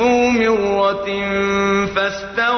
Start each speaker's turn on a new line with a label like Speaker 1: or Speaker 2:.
Speaker 1: ذُو مِرَّةٍ فَاسْتَوَىٰ